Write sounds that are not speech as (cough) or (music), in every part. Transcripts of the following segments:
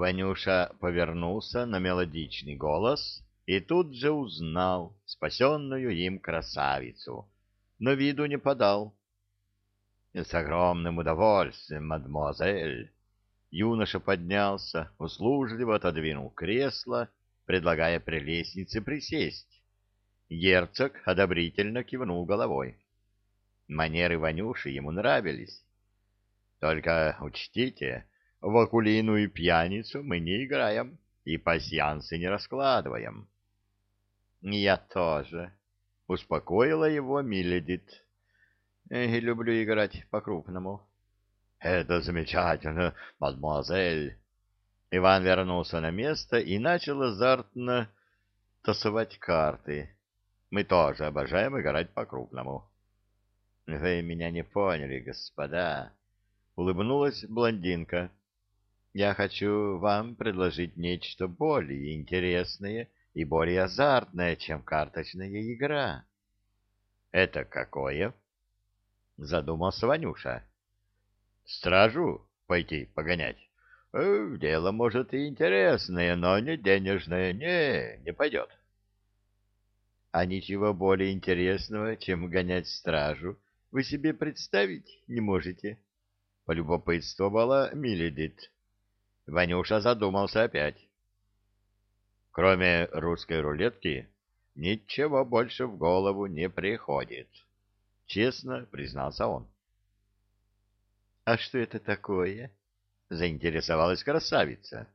Ванюша повернулся на мелодичный голос и тут же узнал спасенную им красавицу, но виду не подал. — С огромным удовольствием, мадемуазель! Юноша поднялся, услужливо отодвинул кресло, предлагая прелестнице присесть. Герцог одобрительно кивнул головой. Манеры Ванюши ему нравились. Только учтите, в акулину и пьяницу мы не играем и пасьянсы не раскладываем. — Я тоже, — успокоила его Миледит. — Люблю играть по-крупному. — Это замечательно, мадемуазель. Иван вернулся на место и начал азартно тасовать карты. Мы тоже обожаем играть по-крупному. — Вы меня не поняли, господа, — улыбнулась блондинка. — Я хочу вам предложить нечто более интересное и более азартное, чем карточная игра. — Это какое? — задумался Ванюша. — Стражу пойти погонять? Э, дело, может, и интересное, но не денежное. Не, не пойдет. — А ничего более интересного, чем гонять стражу, вы себе представить не можете? — полюбопытствовала Миледит. Ванюша задумался опять. Кроме русской рулетки, ничего больше в голову не приходит. Честно признался он. — А что это такое? — заинтересовалась красавица.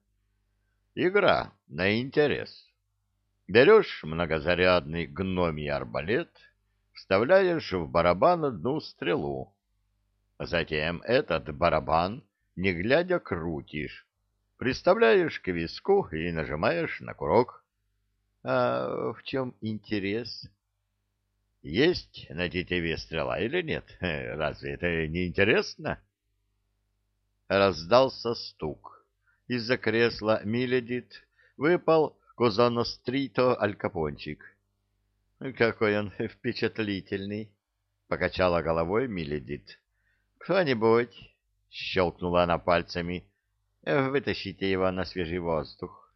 — Игра на интерес. Берешь многозарядный гномий арбалет, вставляешь в барабан одну стрелу. Затем этот барабан, не глядя, крутишь, Приставляешь к виску и нажимаешь на курок. А в чем интерес? Есть на тетиве стрела или нет? Разве это не интересно? Раздался стук. Из-за кресла Миледит выпал Козонострито Алькапончик. Какой он впечатлительный! — покачала головой Миледит. — Кто-нибудь, — щелкнула она пальцами, — Вытащите его на свежий воздух.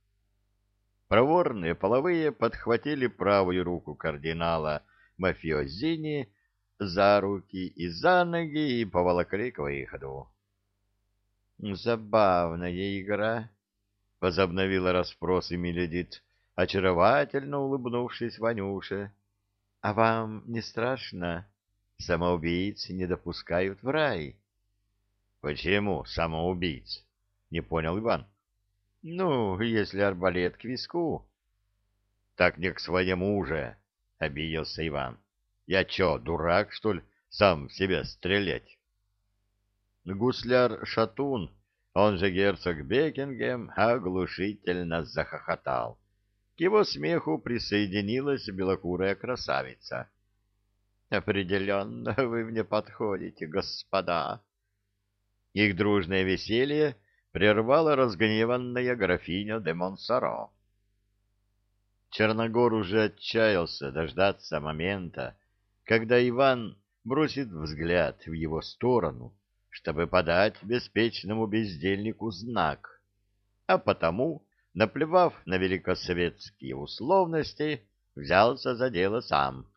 Проворные половые подхватили правую руку кардинала Мафиозини за руки и за ноги и поволокли к выходу. «Забавная игра», — возобновила расспросы Миледит, очаровательно улыбнувшись Ванюше. «А вам не страшно? Самоубийц не допускают в рай». «Почему самоубийц?» — не понял Иван. — Ну, если арбалет к виску. — Так не к своему уже, — обиделся Иван. — Я чё, дурак, что ли, сам в себя стрелять? Гусляр-шатун, он же герцог Бекингем, оглушительно захохотал. К его смеху присоединилась белокурая красавица. — Определенно вы мне подходите, господа. Их дружное веселье — прервала разгневанная графиня де Монсоро. Черногор уже отчаялся дождаться момента, когда Иван бросит взгляд в его сторону, чтобы подать беспечному бездельнику знак, а потому, наплевав на великосоветские условности, взялся за дело сам.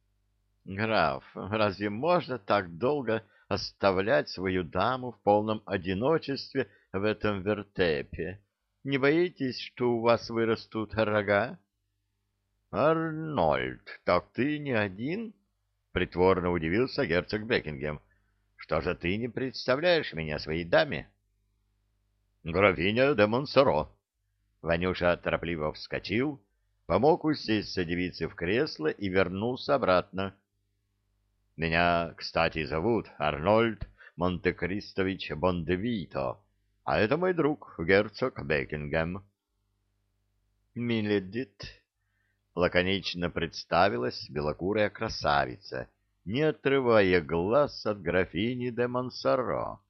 — Граф, разве можно так долго оставлять свою даму в полном одиночестве в этом вертепе? Не боитесь, что у вас вырастут рога? — Арнольд, так ты не один? — притворно удивился герцог Бекингем. — Что же ты не представляешь меня своей даме? — Графиня де Монсоро. Ванюша торопливо вскочил, помог усесть девице в кресло и вернулся обратно. — Меня, кстати, зовут Арнольд Монте-Кристович Бондевито а это мой друг, герцог Бекингем. Миледит, лаконично представилась белокурая красавица, не отрывая глаз от графини де Монсоро.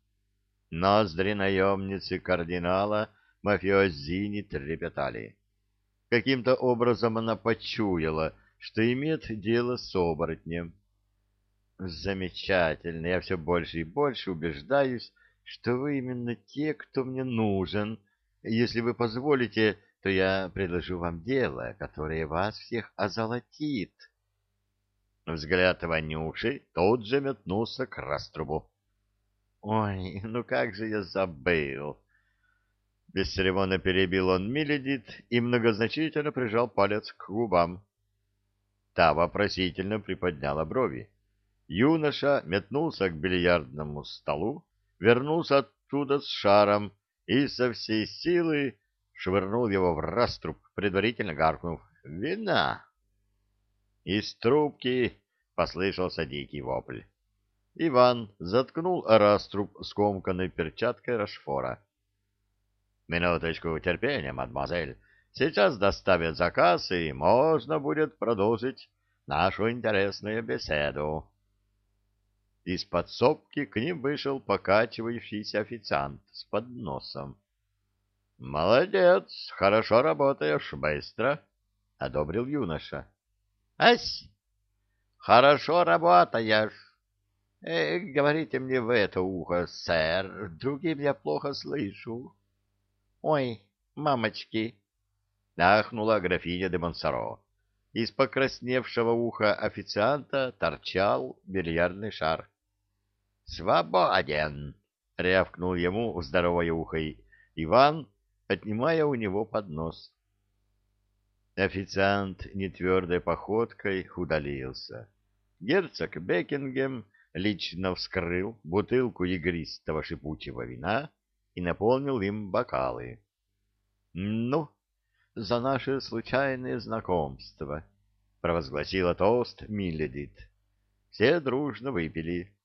Ноздри наемницы кардинала мафиозини трепетали. Каким-то образом она почуяла, что имеет дело с оборотнем. Замечательно, я все больше и больше убеждаюсь, что вы именно те, кто мне нужен. Если вы позволите, то я предложу вам дело, которое вас всех озолотит. Взгляд Ванюши тут же метнулся к раструбу. Ой, ну как же я забыл! Бесцеремонно перебил он Миледит и многозначительно прижал палец к губам. Та вопросительно приподняла брови. Юноша метнулся к бильярдному столу, вернулся оттуда с шаром и со всей силы швырнул его в раструб, предварительно гаркнув «Вина!». Из трубки послышался дикий вопль. Иван заткнул раструб скомканной перчаткой Рашфора. «Минуточку терпения, мадемуазель. Сейчас доставят заказ, и можно будет продолжить нашу интересную беседу». Из подсобки к ним вышел покачивающийся официант с подносом. — Молодец, хорошо работаешь, быстро, — одобрил юноша. — Ась, хорошо работаешь. Э, говорите мне в это ухо, сэр, другим я плохо слышу. — Ой, мамочки! — ахнула графиня де Монсоро. Из покрасневшего уха официанта торчал бильярдный шар. «Свободен!» — рявкнул ему здоровое ухо Иван, отнимая у него поднос. Официант нетвердой походкой удалился. Герцог Бекингем лично вскрыл бутылку игристого шипучего вина и наполнил им бокалы. — Ну, за наше случайное знакомство! — провозгласила тост Милледит. Все дружно выпили. —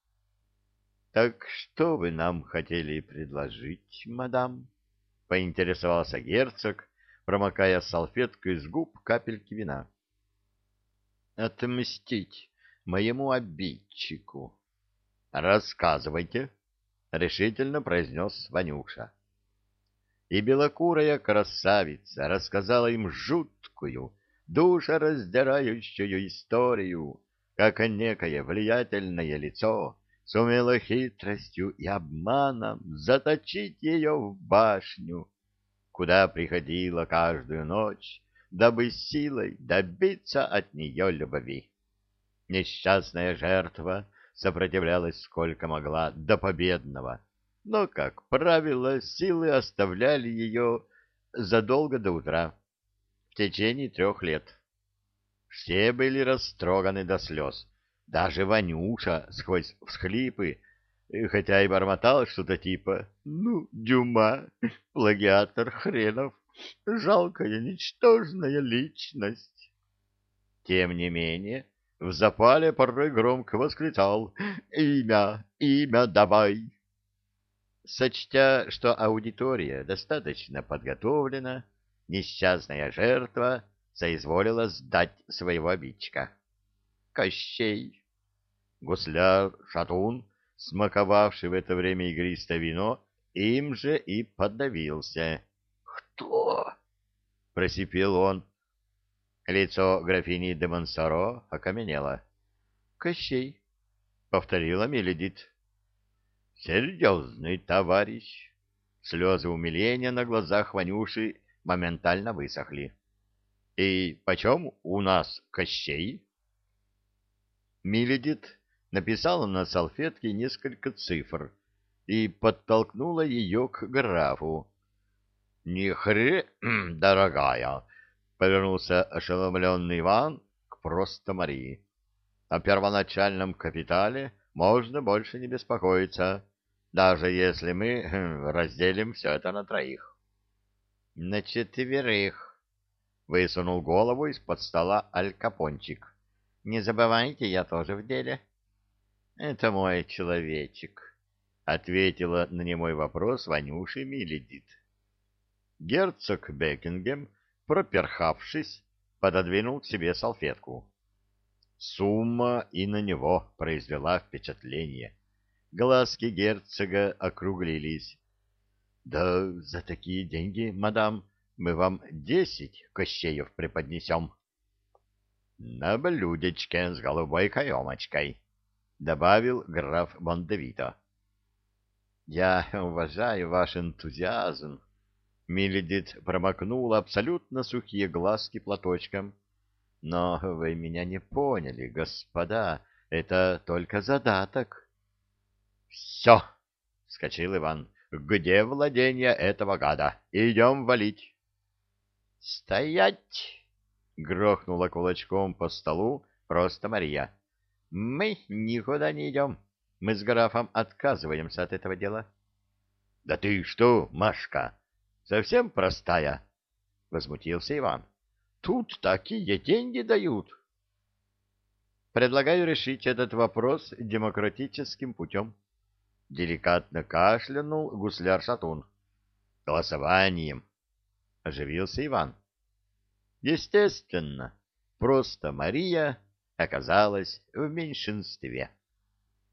Так что вы нам хотели предложить, мадам? — поинтересовался герцог, промокая салфеткой с губ капельки вина. — Отмстить моему обидчику. — Рассказывайте, — решительно произнес Ванюша. И белокурая красавица рассказала им жуткую, душераздирающую историю, как некое влиятельное лицо сумела хитростью и обманом заточить ее в башню, куда приходила каждую ночь, дабы силой добиться от нее любви. Несчастная жертва сопротивлялась сколько могла до победного, но, как правило, силы оставляли ее задолго до утра, в течение трех лет. Все были растроганы до слез, даже Ванюша сквозь всхлипы, хотя и бормотал что-то типа «Ну, Дюма, плагиатор хренов, жалкая, ничтожная личность». Тем не менее, в запале порой громко восклицал «Имя, имя давай!». Сочтя, что аудитория достаточно подготовлена, несчастная жертва соизволила сдать своего обидчика. Кощей Гусляр-шатун, смаковавший в это время игристое вино, им же и подавился. «Кто?» — просипел он. Лицо графини де Монсоро окаменело. «Кощей», — повторила Меледит. «Серьезный товарищ». Слезы умиления на глазах Ванюши моментально высохли. «И почем у нас Кощей?» Миледит написала на салфетке несколько цифр и подтолкнула ее к графу. — Не хре, (clears throat) дорогая! — повернулся ошеломленный Иван к просто Марии. — О первоначальном капитале можно больше не беспокоиться, даже если мы (clears throat) разделим все это на троих. — На четверых! — высунул голову из-под стола Аль Капончик. — Не забывайте, я тоже в деле. — это мой человечек, — ответила на немой вопрос Ванюша Миледит. Герцог Бекингем, проперхавшись, пододвинул к себе салфетку. Сумма и на него произвела впечатление. Глазки герцога округлились. — Да за такие деньги, мадам, мы вам десять кощеев преподнесем. — На блюдечке с голубой каемочкой, добавил граф Бондевито. Я уважаю ваш энтузиазм, Миледит промокнула абсолютно сухие глазки платочком. Но вы меня не поняли, господа, это только задаток. — Все! — вскочил Иван. — Где владение этого гада? Идем валить. — Стоять! — грохнула кулачком по столу просто Мария. — Мы никуда не идем. Мы с графом отказываемся от этого дела. — Да ты что, Машка, совсем простая? — возмутился Иван. — Тут такие деньги дают. — Предлагаю решить этот вопрос демократическим путем. Деликатно кашлянул гусляр-шатун. — Голосованием. — оживился Иван. Естественно, просто Мария оказалась в меньшинстве.